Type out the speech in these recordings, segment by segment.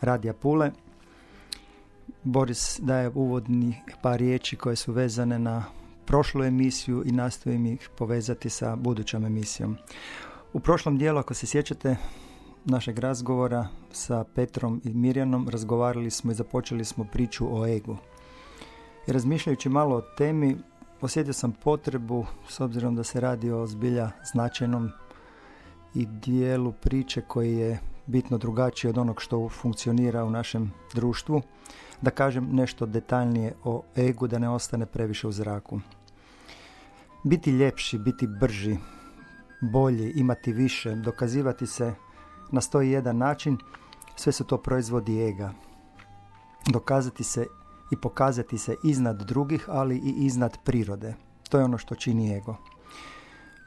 Radija Pule. Boris daje uvodni par riječi koje su vezane na prošlu emisiju i nastojim ih povezati sa budućom emisijom. U prošlom dijelu, ako se sjećate našeg razgovora sa Petrom i Mirjanom, razgovarali smo i započeli smo priču o egu. I razmišljajući malo o temi, osjetio sam potrebu, s obzirom da se radi o zbilja značajnom i dijelu priče koji je bitno drugačiji od onog što funkcionira u našem društvu, da kažem nešto detaljnije o egu, da ne ostane previše u zraku. Biti ljepši, biti brži, bolji, imati više, dokazivati se na stoji jedan način, sve su to proizvodi ega. Dokazati se i pokazati se iznad drugih, ali i iznad prirode. To je ono što čini ego.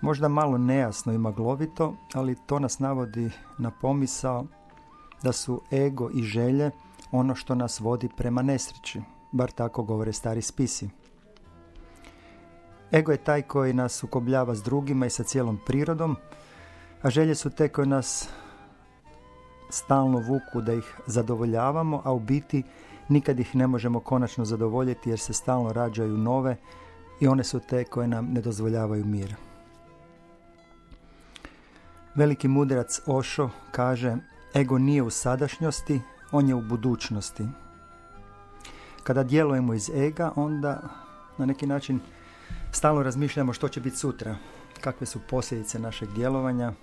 Možda malo nejasno i maglovito, ali to nas navodi na pomisao da su ego i želje ono što nas vodi prema nesreći, bar tako govore stari spisi. Ego je taj koji nas sukobljava s drugima i sa cijelom prirodom, a želje su te koje nas stalno vuku da ih zadovoljavamo, a u biti nikad ih ne možemo konačno zadovoljiti jer se stalno rađaju nove i one su te koje nam ne dozvoljavaju mir. Veliki mudrac Ošo kaže ego nije u sadašnjosti, on je u budućnosti. Kada djelujemo iz ega, onda na neki način stalno razmišljamo što će biti sutra, kakve su posljedice našeg djelovanja,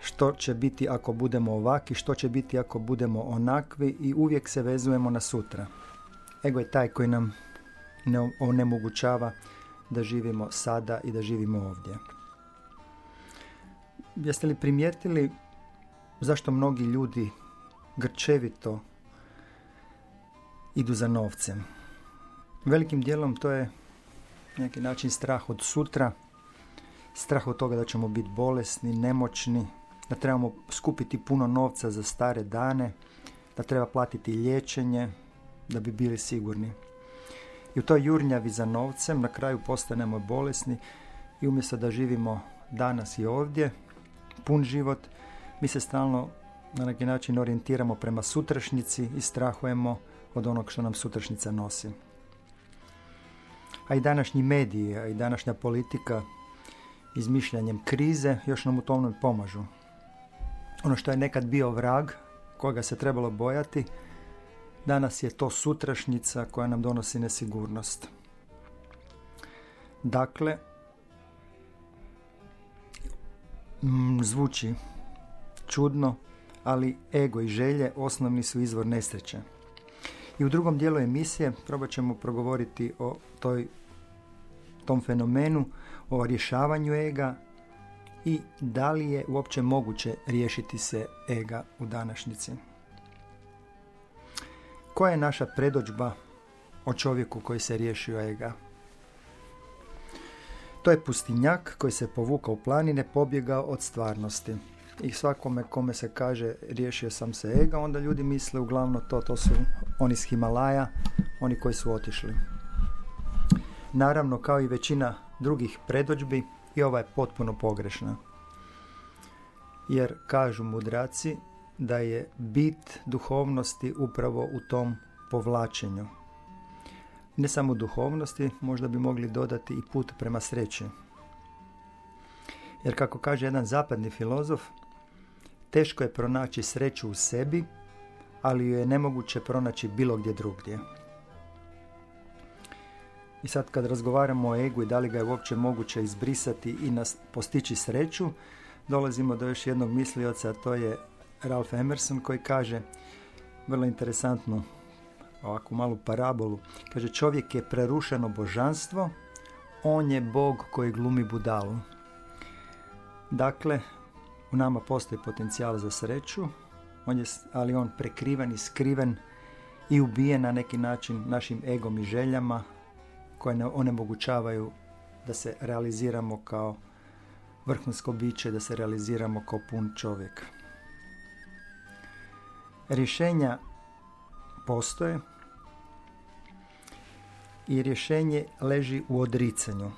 što će biti ako budemo ovaki, što će biti ako budemo onakvi i uvijek se vezujemo na sutra. Ego je taj koji nam ne onemogućava da živimo sada i da živimo ovdje. Jeste li primijetili zašto mnogi ljudi grčevito idu za novcem? Velikim dijelom to je neki način strah od sutra, strah od toga da ćemo biti bolesni, nemoćni, da trebamo skupiti puno novca za stare dane, da treba platiti liječenje da bi bili sigurni. I u toj jurnjavi za novcem na kraju postanemo bolesni i umjesto da živimo danas i ovdje, pun život, mi se stalno na neki način orijentiramo prema sutrašnjici i strahujemo od onog što nam sutrašnjica nosi. A i današnji mediji, a i današnja politika izmišljanjem krize još nam u tome pomažu. Ono što je nekad bio vrag, koga se trebalo bojati, danas je to sutrašnjica koja nam donosi nesigurnost. Dakle, mm, zvuči čudno, ali ego i želje osnovni su izvor nesreće. I u drugom dijelu emisije probat ćemo progovoriti o toj, tom fenomenu, o rješavanju ega i da li je uopće moguće riješiti se ega u današnjici. Koja je naša predođba o čovjeku koji se riješio ega? To je pustinjak koji se povukao u planine, pobjegao od stvarnosti. I svakome kome se kaže riješio sam se ega, onda ljudi misle uglavnom to, to su oni iz Himalaja, oni koji su otišli. Naravno, kao i većina drugih predođbi, i ova je potpuno pogrešna. Jer kažu mudraci da je bit duhovnosti upravo u tom povlačenju. Ne samo duhovnosti, možda bi mogli dodati i put prema sreći. Jer kako kaže jedan zapadni filozof, teško je pronaći sreću u sebi, ali ju je nemoguće pronaći bilo gdje drugdje. I sad kad razgovaramo o egu i da li ga je uopće moguće izbrisati i nas postići sreću, dolazimo do još jednog mislioca, a to je Ralph Emerson koji kaže, vrlo interesantno, ovakvu malu parabolu, kaže čovjek je prerušeno božanstvo, on je Bog koji glumi budalu. Dakle, u nama postoji potencijal za sreću, on je, ali on prekriven i skriven i ubijen na neki način našim egom i željama koje ne onemogućavaju da se realiziramo kao vrhunsko biće, da se realiziramo kao pun čovjek. Rješenja postoje i rješenje leži u odricanju.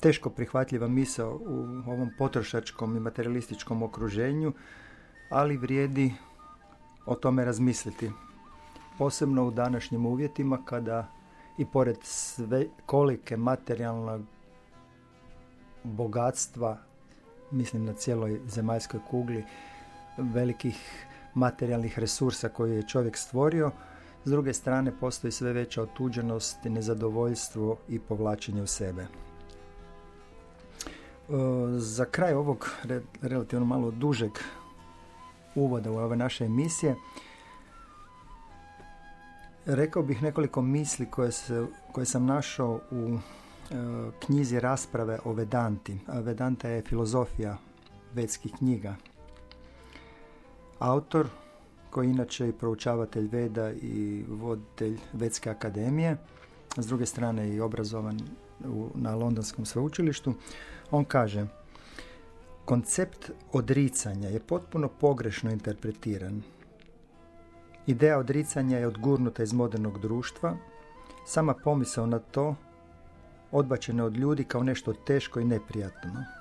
Teško prihvatljiva misao u ovom potrošačkom i materialističkom okruženju, ali vrijedi o tome razmisliti. Posebno u današnjim uvjetima kada i pored sve kolike materijalnog bogatstva, mislim na cijeloj zemaljskoj kugli, velikih materijalnih resursa koje je čovjek stvorio, s druge strane postoji sve veća otuđenost, nezadovoljstvo i povlačenje u sebe. E, za kraj ovog relativno malo dužeg uvoda u ove naše emisije rekao bih nekoliko misli koje, se, koje sam našao u e, knjizi rasprave o Vedanti. Vedanta je filozofija vedskih knjiga. Autor koji je inače i proučavatelj Veda i voditelj Vedske akademije, s druge strane i obrazovan u, na Londonskom sveučilištu, on kaže koncept odricanja je potpuno pogrešno interpretiran. Ideja odricanja je odgurnuta iz modernog društva, sama pomisao na to odbačena od ljudi kao nešto teško i neprijatno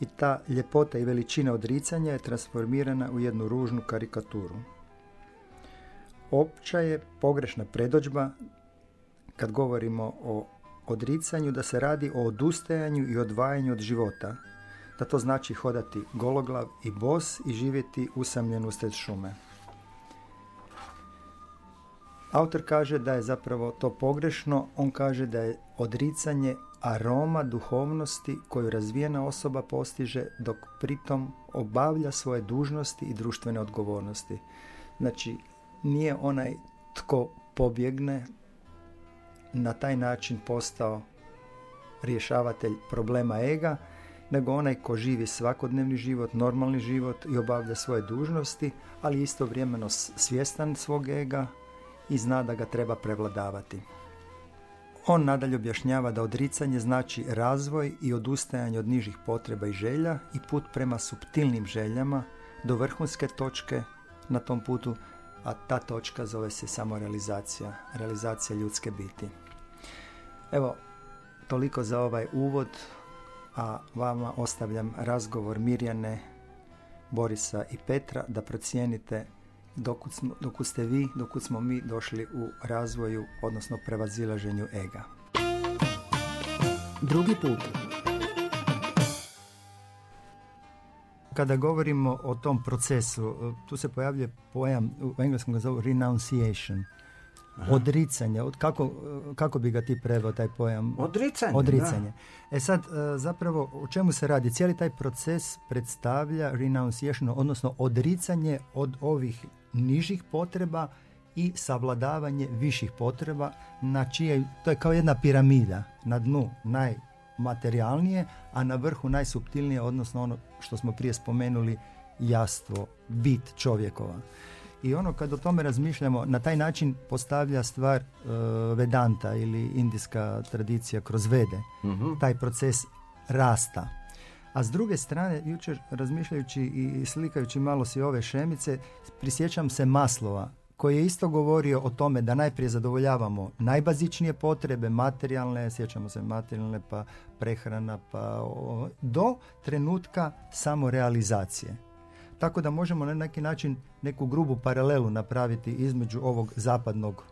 i ta ljepota i veličina odricanja je transformirana u jednu ružnu karikaturu. Opća je pogrešna predođba kad govorimo o odricanju da se radi o odustajanju i odvajanju od života, da to znači hodati gologlav i bos i živjeti usamljen usred šume. Autor kaže da je zapravo to pogrešno, on kaže da je odricanje aroma duhovnosti koju razvijena osoba postiže dok pritom obavlja svoje dužnosti i društvene odgovornosti. Znači, nije onaj tko pobjegne na taj način postao rješavatelj problema ega, nego onaj ko živi svakodnevni život, normalni život i obavlja svoje dužnosti, ali istovremeno svjestan svog ega i zna da ga treba prevladavati. On nadalje objašnjava da odricanje znači razvoj i odustajanje od nižih potreba i želja i put prema subtilnim željama do vrhunske točke na tom putu, a ta točka zove se samo realizacija, realizacija ljudske biti. Evo, toliko za ovaj uvod, a vama ostavljam razgovor Mirjane, Borisa i Petra da procijenite dok, smo, ste vi, dok smo mi došli u razvoju, odnosno prevazilaženju ega. Drugi put. Kada govorimo o tom procesu, tu se pojavljuje pojam, u engleskom ga zovu renunciation, odricanje. Od, kako, kako bi ga ti preveo taj pojam? Odricanje. Odricanje. E sad, e, zapravo, o čemu se radi? Cijeli taj proces predstavlja renunciation, odnosno odricanje od ovih nižih potreba i savladavanje viših potreba na čije, to je kao jedna piramida, na dnu najmaterijalnije, a na vrhu najsubtilnije, odnosno ono što smo prije spomenuli, jastvo, bit čovjekova. I ono kad o tome razmišljamo, na taj način postavlja stvar uh, Vedanta ili indijska tradicija kroz Vede, mhm. taj proces rasta. A s druge strane, jučer razmišljajući i slikajući malo si ove šemice, prisjećam se Maslova, koji je isto govorio o tome da najprije zadovoljavamo najbazičnije potrebe, materijalne, sjećamo se materijalne, pa prehrana, pa do trenutka samorealizacije. Tako da možemo na neki način neku grubu paralelu napraviti između ovog zapadnog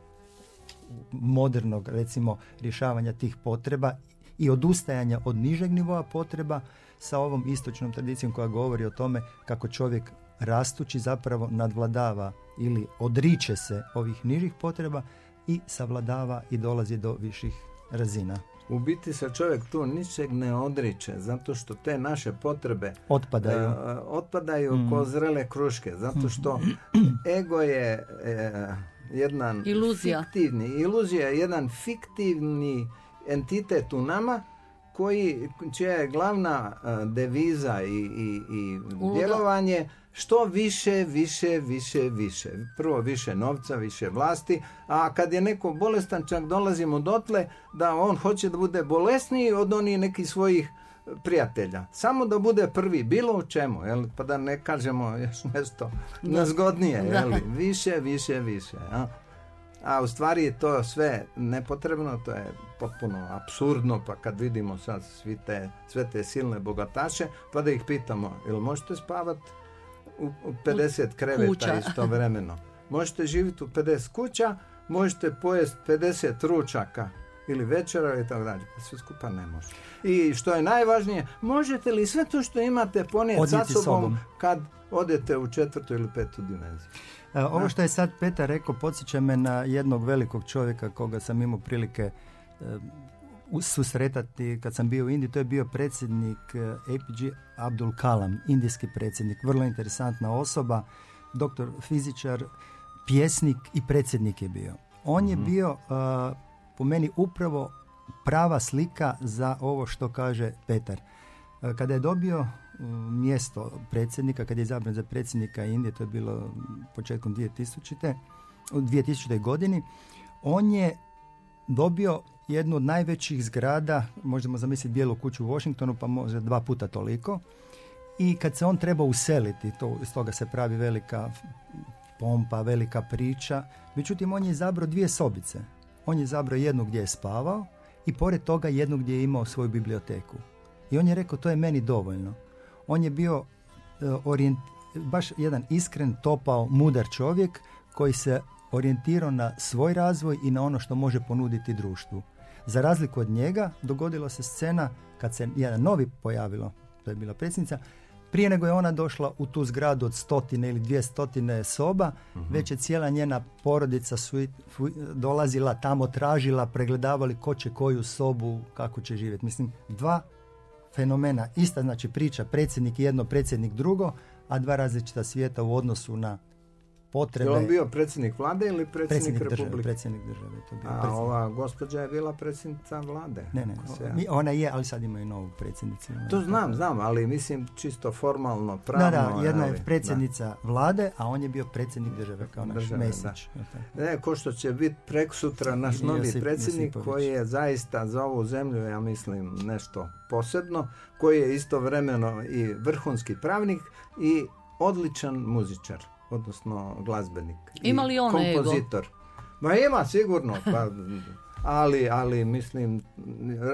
modernog recimo rješavanja tih potreba i odustajanja od nižeg nivoa potreba sa ovom istočnom tradicijom koja govori o tome kako čovjek rastući zapravo nadvladava ili odriče se ovih nižih potreba i savladava i dolazi do viših razina. U biti se čovjek tu ničeg ne odriče, zato što te naše potrebe otpadaju, uh, otpadaju mm. ko zrele kruške, zato što ego je uh, jedan iluzija. fiktivni, iluzija je jedan fiktivni entitet u nama koji, čija je glavna e, deviza i, i, i djelovanje što više, više, više, više. Prvo više novca, više vlasti, a kad je neko bolestan čak dolazimo dotle da on hoće da bude bolesniji od onih nekih svojih prijatelja. Samo da bude prvi, bilo u čemu, jel? pa da ne kažemo još nešto nezgodnije. Jel? Više, više, više. Ja? A u stvari je to sve nepotrebno, to je potpuno absurdno, pa kad vidimo sad svi te, sve te silne bogataše, pa da ih pitamo, jel možete spavati u, 50 kreveta kuća. istovremeno? Možete živjeti u 50 kuća, možete pojesti 50 ručaka ili večera i tako dalje. Pa sve skupa ne može. I što je najvažnije, možete li sve to što imate ponijeti sa sobom, kad odete u četvrtu ili petu dimenziju? E, ovo što je sad Petar rekao podsjeća me na jednog velikog čovjeka koga sam imao prilike e, susretati kad sam bio u Indiji. To je bio predsjednik e, APG Abdul Kalam, indijski predsjednik. Vrlo interesantna osoba, doktor fizičar, pjesnik i predsjednik je bio. On je mhm. bio po meni upravo prava slika za ovo što kaže Petar. Kada je dobio mjesto predsjednika, kad je izabran za predsjednika Indije, to je bilo početkom 2000. u 2000. godini, on je dobio jednu od najvećih zgrada, možemo zamisliti bijelu kuću u Washingtonu, pa možda dva puta toliko. I kad se on treba useliti, to, iz toga se pravi velika pompa, velika priča. Međutim, on je izabrao dvije sobice. On je izabrao jednu gdje je spavao i pored toga jednu gdje je imao svoju biblioteku. I on je rekao, to je meni dovoljno. On je bio e, orijent, baš jedan iskren, topao, mudar čovjek koji se orijentirao na svoj razvoj i na ono što može ponuditi društvu. Za razliku od njega dogodila se scena kad se jedan novi pojavilo, to je bila predsjednica, prije nego je ona došla u tu zgradu od stotine ili dvije stotine soba, mhm. već je cijela njena porodica su, dolazila tamo, tražila, pregledavali ko će koju sobu, kako će živjeti. Mislim, dva fenomena, ista znači priča, predsjednik jedno, predsjednik drugo, a dva različita svijeta u odnosu na potrebe. Je on bio predsjednik vlade ili predsjednik, predsjednik republike? Države, predsjednik države. To bio A ova gospođa je bila predsjednica vlade. Ne, ne, ne. ona je, ali sad imaju novu predsjednicu. To znam, znam, ali mislim čisto formalno, pravno. Da, da, jedna je predsjednica vlade, a on je bio predsjednik države kao naš države, Mesić. Ne, ko što će biti prek sutra naš novi predsjednik koji je zaista za ovu zemlju, ja mislim, nešto posebno, koji je istovremeno i vrhunski pravnik i odličan muzičar odnosno glazbenik. Ima li on kompozitor. Ego? Ma ima sigurno, pa, ali, ali mislim...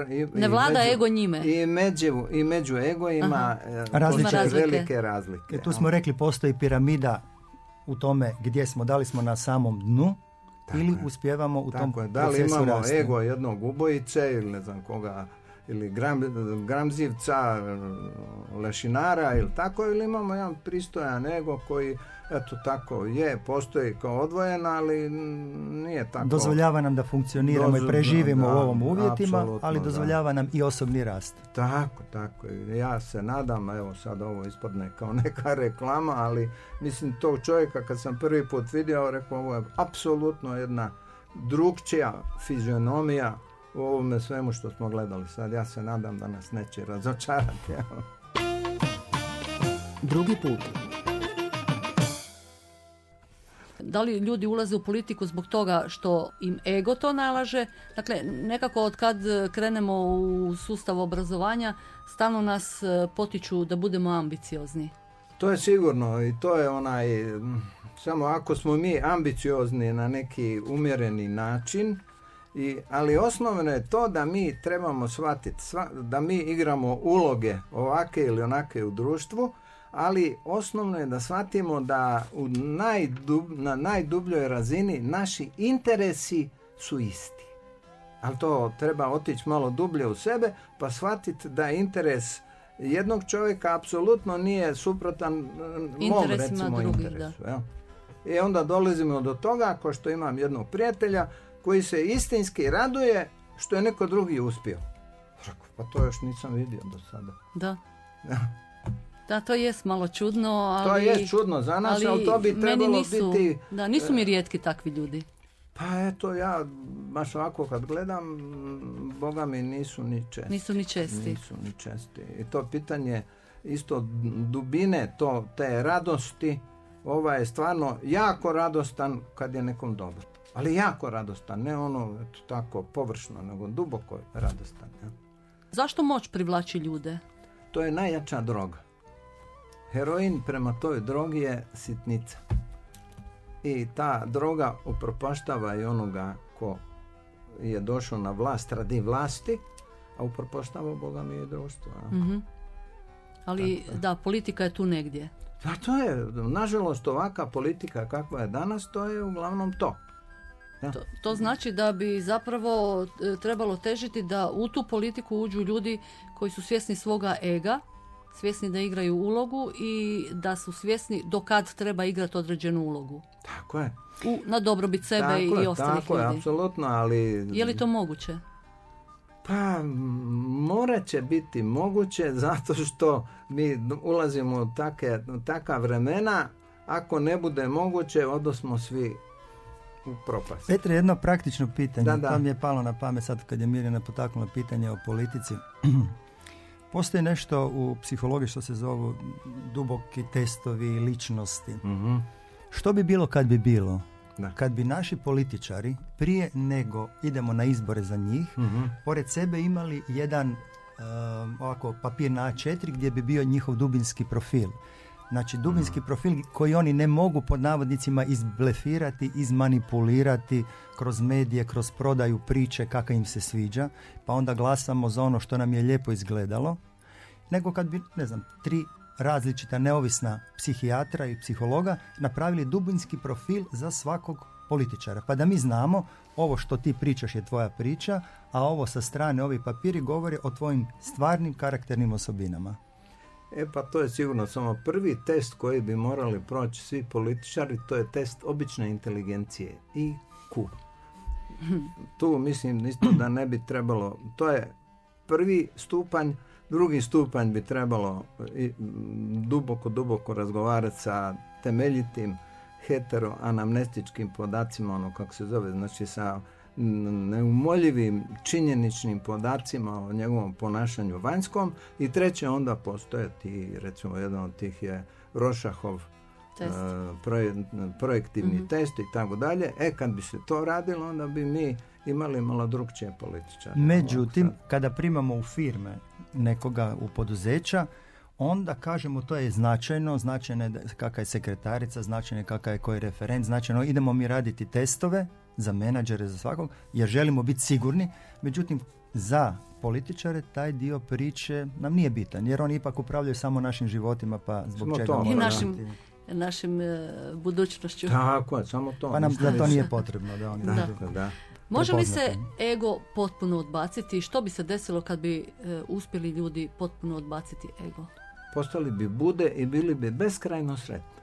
I, ne vlada među, ego njime. I među, i među ego ima e, razlike. velike razlike. E, tu smo rekli postoji piramida u tome gdje smo, da li smo na samom dnu ili uspjevamo u tom je. Da li imamo ego jednog ubojice ili ne znam koga ili gram, gramzivca, lešinara ili tako, ili imamo jedan pristojan ego koji eto tako je, postoji kao odvojen, ali nije tako. Dozvoljava nam da funkcioniramo i preživimo u ovom uvjetima, ali dozvoljava nam i osobni rast. Tako, tako. Ja se nadam, evo sad ovo ispadne kao neka reklama, ali mislim tog čovjeka kad sam prvi put vidio, rekao ovo je apsolutno jedna drugčija fizionomija u ovome svemu što smo gledali sad. Ja se nadam da nas neće razočarati. Drugi put da li ljudi ulaze u politiku zbog toga što im ego to nalaže. Dakle, nekako od kad krenemo u sustav obrazovanja, stalno nas e, potiču da budemo ambiciozni. To je sigurno i to je onaj, samo ako smo mi ambiciozni na neki umjereni način, i, ali osnovno je to da mi trebamo shvatiti, da mi igramo uloge ovake ili onake u društvu, ali osnovno je da shvatimo da u na najdubljoj razini naši interesi su isti. Ali to treba otići malo dublje u sebe pa shvatiti da interes jednog čovjeka apsolutno nije suprotan mom recimo interesu. Ja. I onda dolazimo do toga, ako što imam jednog prijatelja koji se istinski raduje što je neko drugi uspio. Pa to još nisam vidio do sada. Da. Da, to jest malo čudno, ali... To je čudno za nas, ali, to bi trebalo nisu, biti... Da, nisu mi rijetki takvi ljudi. Pa eto, ja baš ovako kad gledam, boga mi nisu ni česti. Nisu ni česti. Nisu ni česti. I to pitanje isto dubine to, te radosti, ovaj je stvarno jako radostan kad je nekom dobro. Ali jako radostan, ne ono eto, tako površno, nego duboko radostan. Ja. Zašto moć privlači ljude? To je najjača droga. Heroin prema toj drogi je sitnica. I ta droga upropaštava i onoga ko je došao na vlast radi vlasti, a upropaštava Boga mi je društvo. Mhm. Ali da, politika je tu negdje. Pa to je, nažalost, ovaka politika kakva je danas, to je uglavnom to. To, to znači da bi zapravo e, trebalo težiti da u tu politiku uđu ljudi koji su svjesni svoga ega, svjesni da igraju ulogu i da su svjesni do kad treba igrati određenu ulogu. Tako je. U, na dobrobit sebe Tako i je, ostalih tako je, ljudi. apsolutno, ali... Je li to moguće? Pa, morat će biti moguće zato što mi ulazimo u take, u taka vremena, ako ne bude moguće, odosmo svi u propast. Petre, jedno praktično pitanje. Da, da. To mi je palo na pamet sad kad je Mirjana potaknula pitanje o politici. Postoji nešto u psihologiji što se zovu duboki testovi ličnosti. Mhm. Što bi bilo kad bi bilo? Da. Kad bi naši političari prije nego idemo na izbore za njih, Mhm. pored sebe imali jedan um, ovako papir na A4 gdje bi bio njihov dubinski profil. Znači dubinski Mhm. profil koji oni ne mogu pod navodnicima izblefirati, izmanipulirati kroz medije, kroz prodaju priče kako im se sviđa, pa onda glasamo za ono što nam je lijepo izgledalo, nego kad bi, ne znam, tri različita neovisna psihijatra i psihologa napravili dubinski profil za svakog političara. Pa da mi znamo ovo što ti pričaš je tvoja priča, a ovo sa strane, ovi papiri govore o tvojim stvarnim karakternim osobinama. E pa to je sigurno samo prvi test koji bi morali proći svi političari, to je test obične inteligencije. IQ. Tu mislim isto da ne bi trebalo, to je prvi stupanj, drugi stupanj bi trebalo i, duboko, duboko razgovarati sa temeljitim heteroanamnestičkim podacima, ono kako se zove, znači sa neumoljivim činjeničnim podacima o njegovom ponašanju vanjskom i treće onda postojati recimo jedan od tih je Rošahov Test. e, proje- projektivni Mhm. test i tako dalje. E kad bi se to radilo onda bi mi imali malo drugčije političare. Međutim, kada primamo u firme nekoga u poduzeća, onda kažemo to je značajno, značajno je kakva je sekretarica, značajno je kakav je koji referent, značajno idemo mi raditi testove za menadžere, za svakog, jer želimo biti sigurni. Međutim, za političare taj dio priče nam nije bitan, jer oni ipak upravljaju samo našim životima, pa zbog Samo čega to, moramo I našim- Našim e, budućnošću. Tako je, samo to. Pa nam za to nije potrebno da oni Da. Tako, da. Može li se ego potpuno odbaciti i što bi se desilo kad bi e, uspjeli ljudi potpuno odbaciti ego? Postali bi bude i bili bi beskrajno sretni.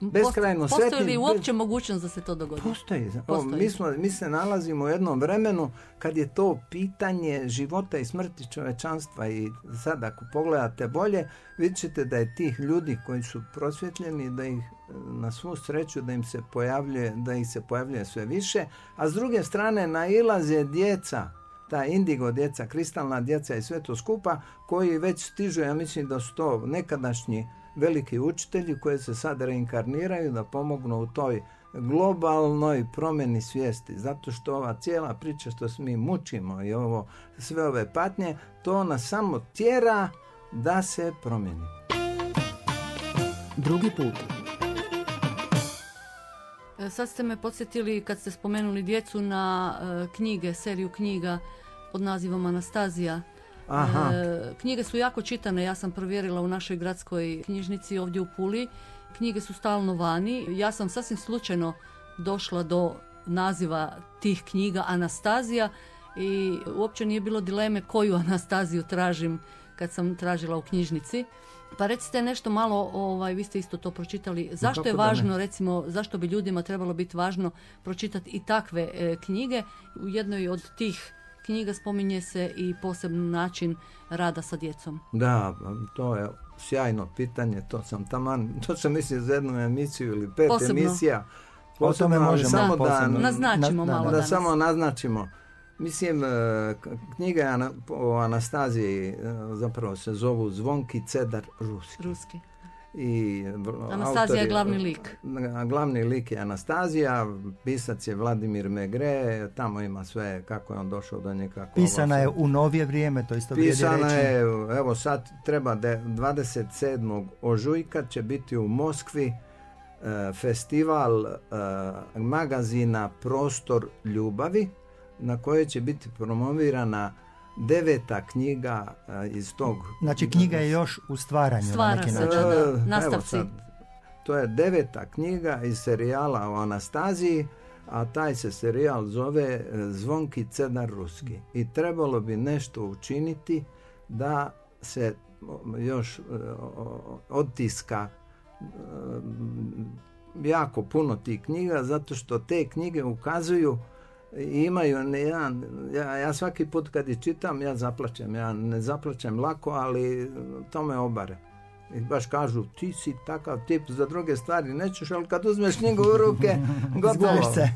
Beskrajno post- Postoji sretni, li bez- uopće mogućnost da se to dogodi? Postoji. O, Postoji. mi, smo, mi se nalazimo u jednom vremenu kad je to pitanje života i smrti čovečanstva i sad ako pogledate bolje, vidjet ćete da je tih ljudi koji su prosvjetljeni, da ih na svu sreću da im se pojavljuje, da ih se pojavljuje sve više, a s druge strane nailaze djeca, ta indigo djeca, kristalna djeca i sve to skupa, koji već stižu, ja mislim da su to nekadašnji veliki učitelji koji se sad reinkarniraju da pomognu u toj globalnoj promjeni svijesti. Zato što ova cijela priča što se mi mučimo i ovo, sve ove patnje, to nas samo tjera da se promijeni. Drugi put. E, Sad ste me podsjetili kad ste spomenuli djecu na e, knjige, seriju knjiga pod nazivom Anastazija. Aha. E, knjige su jako čitane, ja sam provjerila u našoj gradskoj knjižnici ovdje u Puli. Knjige su stalno vani. Ja sam sasvim slučajno došla do naziva tih knjiga Anastazija i uopće nije bilo dileme koju Anastaziju tražim kad sam tražila u knjižnici. Pa recite nešto malo, ovaj, vi ste isto to pročitali, zašto je važno, recimo, zašto bi ljudima trebalo biti važno pročitati i takve e, knjige. U jednoj od tih knjiga spominje se i posebni način rada sa djecom. Da, to je sjajno pitanje, to sam taman, to sam mislio za jednu emisiju ili pet Posebno. emisija. O tome ali možemo samo da, posebno. Naznačimo Na- da, malo da. da danas. samo naznačimo. Mislim, knjiga o Anastaziji zapravo se zovu Zvonki Cedar Ruski. Ruski. I Anastazija je glavni lik. Glavni lik je Anastazija, pisac je Vladimir Megre, tamo ima sve kako je on došao do njega. Pisana je u novije vrijeme, to isto Pisana je, evo sad treba da 27. ožujka će biti u Moskvi e, festival e, magazina Prostor ljubavi na kojoj će biti promovirana deveta knjiga iz tog... Znači knjiga je još u stvaranju. Stvara se, da, nastavci. to je deveta knjiga iz serijala o Anastaziji, a taj se serijal zove e, Zvonki Cedar Ruski. I trebalo bi nešto učiniti da se još e, otiska e, jako puno tih knjiga, zato što te knjige ukazuju imaju jedan, ja, ja svaki put kad ih čitam ja zaplaćem, ja ne zaplaćem lako, ali to me obare. I baš kažu, ti si takav tip za druge stvari, nećeš, ali kad uzmeš knjigu u ruke, gotovo. se.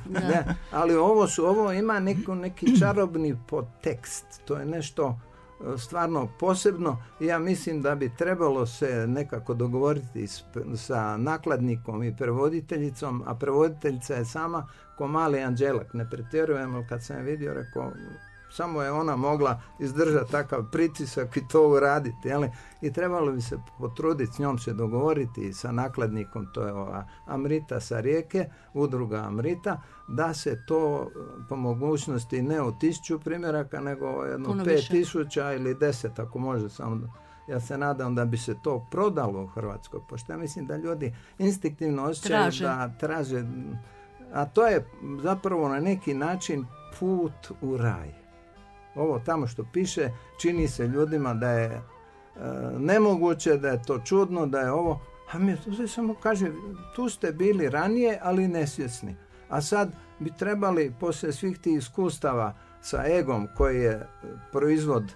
ali ovo, su, ovo ima neko, neki čarobni podtekst, to je nešto stvarno posebno. Ja mislim da bi trebalo se nekako dogovoriti sa nakladnikom i prevoditeljicom, a prevoditeljica je sama ko mali anđelak. Ne pretjerujem, kad sam je vidio, rekao, samo je ona mogla izdržati takav pritisak i to uraditi. Jeli? I trebalo bi se potruditi s njom se dogovoriti sa nakladnikom, to je ova Amrita sa rijeke, udruga Amrita, da se to po mogućnosti ne u tisuću primjeraka, nego jedno pet tisuća ili deset ako može samo ja se nadam da bi se to prodalo u Hrvatskoj, pošto ja mislim da ljudi instinktivno osjećaju da traže, a to je zapravo na neki način put u raj ovo tamo što piše čini se ljudima da je e, nemoguće, da je to čudno, da je ovo, a mi to samo kaže, tu ste bili ranije, ali nesvjesni. A sad bi trebali poslije svih tih iskustava sa egom koji je proizvod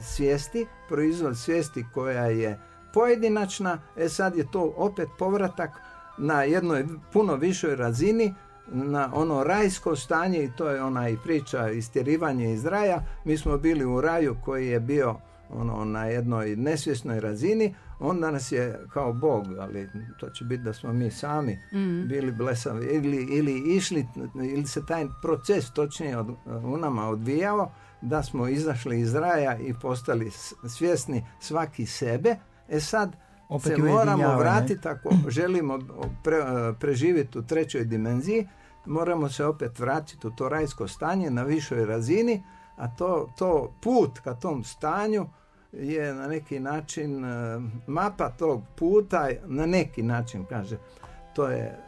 svijesti, proizvod svijesti koja je pojedinačna, e sad je to opet povratak na jednoj puno višoj razini na ono rajsko stanje i to je ona i priča istjerivanje iz raja. Mi smo bili u raju koji je bio ono na jednoj nesvjesnoj razini, onda nas je kao Bog, ali to će biti da smo mi sami mm. bili blesavi ili, ili išli, ili se taj proces točnije od, u nama odvijao, da smo izašli iz raja i postali svjesni svaki sebe. E sad opet se moramo vratiti ako želimo pre, preživjeti u trećoj dimenziji, moramo se opet vratiti u to rajsko stanje na višoj razini, a to, to put ka tom stanju je na neki način e, mapa tog puta, na neki način kaže, to je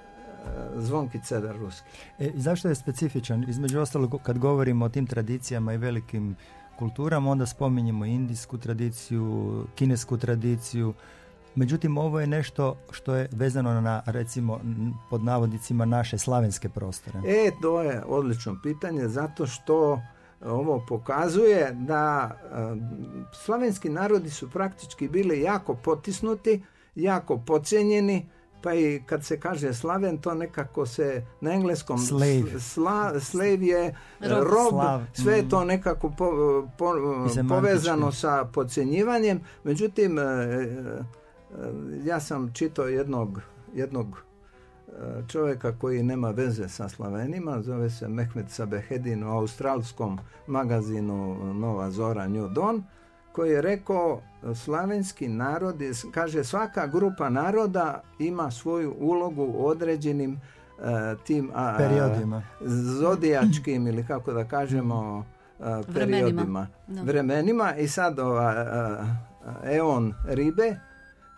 zvonki cedar ruski. E, zašto je specifičan? Između ostalog, kad govorimo o tim tradicijama i velikim kulturama, onda spominjemo indijsku tradiciju, kinesku tradiciju, Međutim, ovo je nešto što je vezano na, recimo, pod navodnicima naše slavenske prostore. E, to je odlično pitanje, zato što ovo pokazuje da e, slavenski narodi su praktički bili jako potisnuti, jako pocijenjeni, pa i kad se kaže slaven, to nekako se na engleskom slave, sla, slave je rob, sve je to mm. nekako povezano sa podcjenjivanjem, međutim e, ja sam čitao jednog, jednog e, čovjeka koji nema veze sa Slavenima, zove se Mehmet Sabehedin u australskom magazinu Nova Zora New Dawn, koji je rekao slavenski narod, kaže svaka grupa naroda ima svoju ulogu u određenim uh, tim a, periodima. zodijačkim ili kako da kažemo uh, periodima. Vremenima, vremenima. i sad ova eon ribe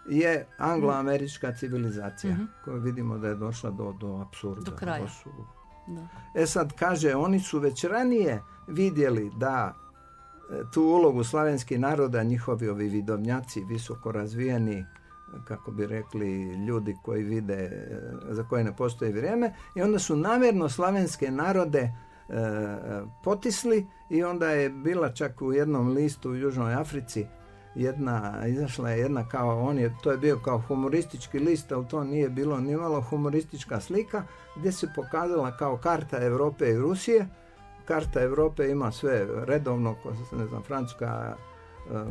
je angloamerička civilizacija mm koju vidimo da je došla do, do apsurda. Do kraja. E sad kaže, oni su već ranije vidjeli da e, tu ulogu slavenskih naroda, njihovi ovi vidovnjaci, visoko razvijeni, kako bi rekli, ljudi koji vide, e, za koje ne postoji vrijeme, i onda su namjerno slavenske narode e, potisli i onda je bila čak u jednom listu u Južnoj Africi jedna, izašla je jedna kao, on je, to je bio kao humoristički list, ali to nije bilo nimalo humoristička slika, gdje se pokazala kao karta Europe i Rusije, karta Europe ima sve redovno, ne znam, Francuska,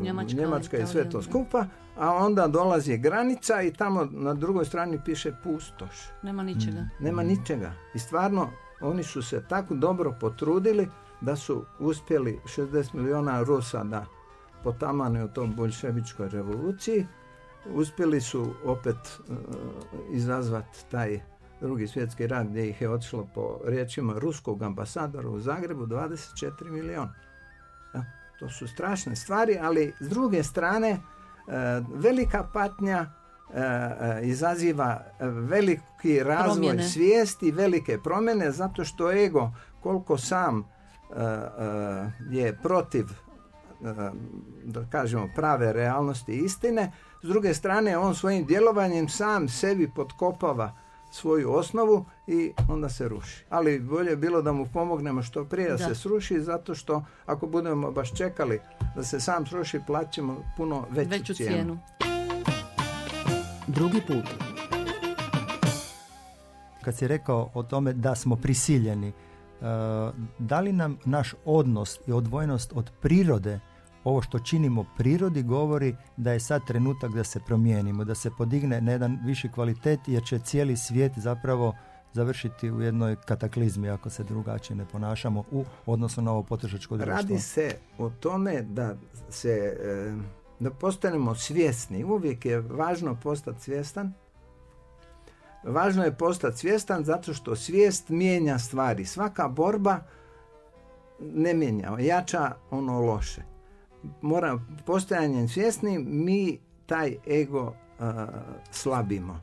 Njemačka, Njemačka i sve to skupa, a onda dolazi granica i tamo na drugoj strani piše pustoš. Nema ničega. Nema ničega. I stvarno, oni su se tako dobro potrudili da su uspjeli 60 milijuna Rusa da potamane u tom bolševičkoj revoluciji. Uspjeli su opet uh, izazvati taj drugi svjetski rat gdje ih je otišlo po riječima ruskog ambasadora u Zagrebu 24 milijuna. Ja, to su strašne stvari, ali s druge strane uh, velika patnja uh, izaziva veliki razvoj promjene. svijesti, velike promjene zato što ego koliko sam je protiv da kažemo prave realnosti i istine s druge strane on svojim djelovanjem sam sebi potkopava svoju osnovu i onda se ruši. Ali bolje je bilo da mu pomognemo što prije da, se sruši zato što ako budemo baš čekali da se sam sruši plaćemo puno veću, veću cijenu. cijenu. Drugi put. Kad si rekao o tome da smo prisiljeni, da li nam naš odnos i odvojenost od prirode ovo što činimo prirodi govori da je sad trenutak da se promijenimo, da se podigne na jedan viši kvalitet jer će cijeli svijet zapravo završiti u jednoj kataklizmi ako se drugačije ne ponašamo u odnosu na ovo potrošačko društvo. Radi se o tome da se e, da postanemo svjesni. Uvijek je važno postati svjestan. Važno je postati svjestan zato što svijest mijenja stvari. Svaka borba ne mijenja, jača ono loše mora postojanjem svjesni mi taj ego slabimo.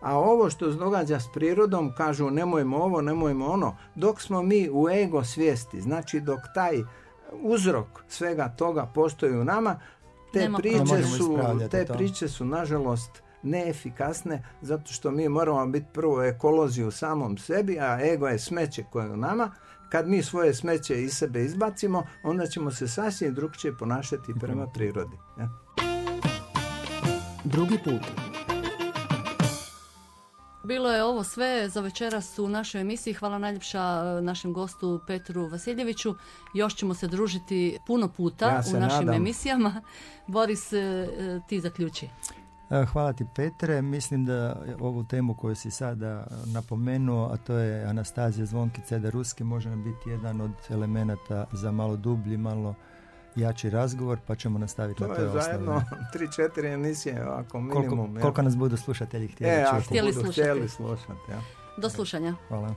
A ovo što se događa s prirodom, kažu nemojmo ovo, nemojmo ono, dok smo mi u ego svijesti, znači dok taj uzrok svega toga postoji u nama, te priče su, te priče su nažalost neefikasne zato što mi moramo biti prvo ekolozi u samom sebi, a ego je smeće koje je u nama kad mi svoje smeće iz sebe izbacimo, onda ćemo se sasvim drugčije ponašati prema prirodi. Ja? Drugi put. Bilo je ovo sve za večeras u našoj emisiji. Hvala najljepša e, našem gostu Petru Vasiljeviću. Još ćemo se družiti puno puta u našim emisijama. Boris, e, ti zaključi. E, hvala ti Petre. Mislim da ovu temu koju si sada napomenuo, a to je Anastazija Zvonkice da Ruski može nam biti jedan od elemenata za malo dublji, malo jači razgovor, pa ćemo nastaviti to na toj osnovi. zajedno tri, četiri emisije, ako minimum. Koliko, koliko nas budu slušatelji htjeli e, čuti. Htjeli slušati. Htjeli slušati ja. Do slušanja. Hvala.